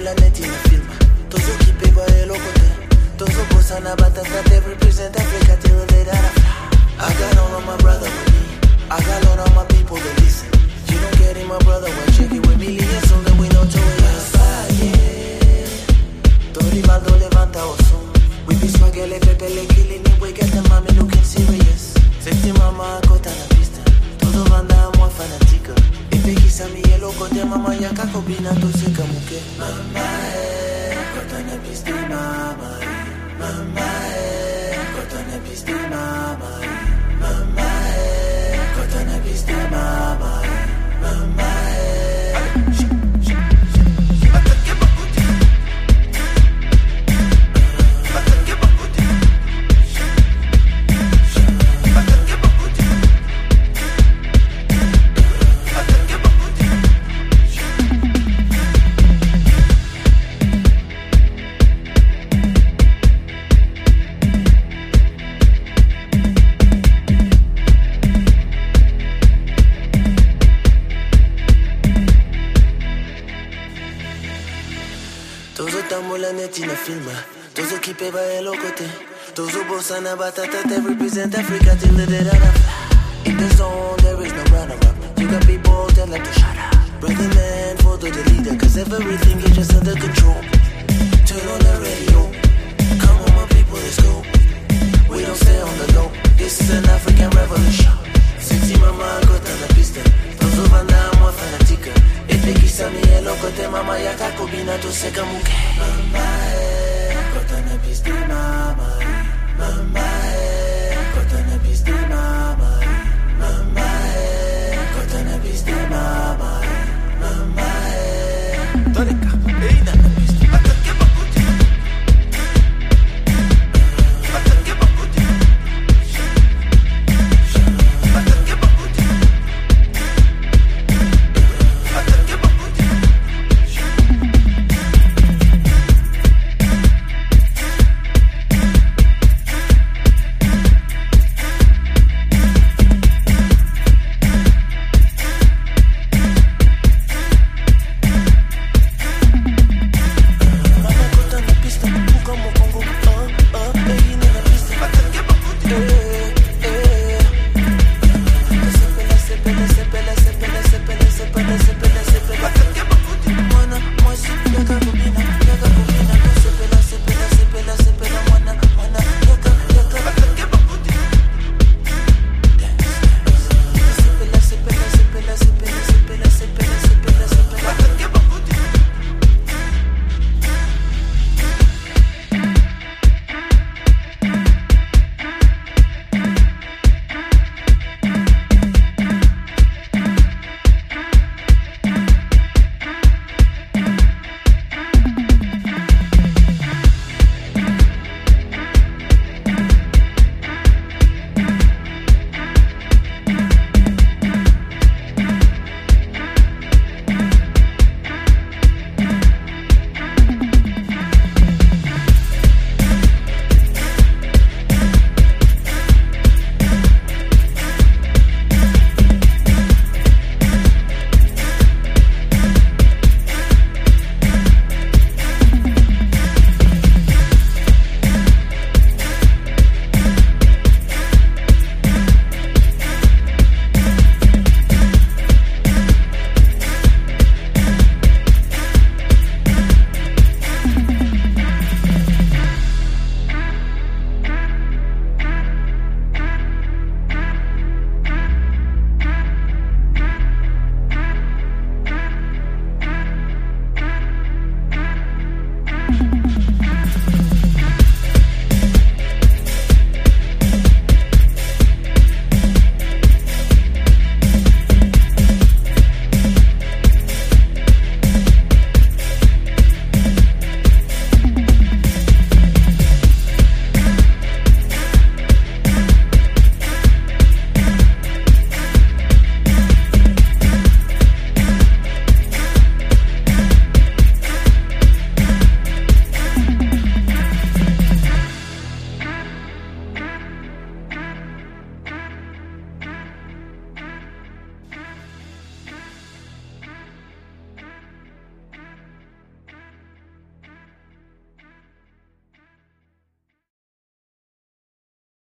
kula neti film batata te represent te I got all of my brother with me. I got all of my people that listen. You don't get in my brother when check it with millions oh, so that we know to it. La Salle Dorivaldo levanta oso We be swagger pepe le killing We get the mami looking serious. Sexy mama acota na pista. Todo banda muy fanática. Y peguisa mi el loco mamá ya cacobina tus eh, cortane Tozo tambola neti na filma. Tozo kipe ba elo kote Tozo bossa na batata They represent Africa till the dead of In the zone there is no runner up. You got people that like to shut up. Brother man follow the leader Cause everything is just under control sega muke mamae eh, kota na piste mamae mamae eh, kota na piste mamae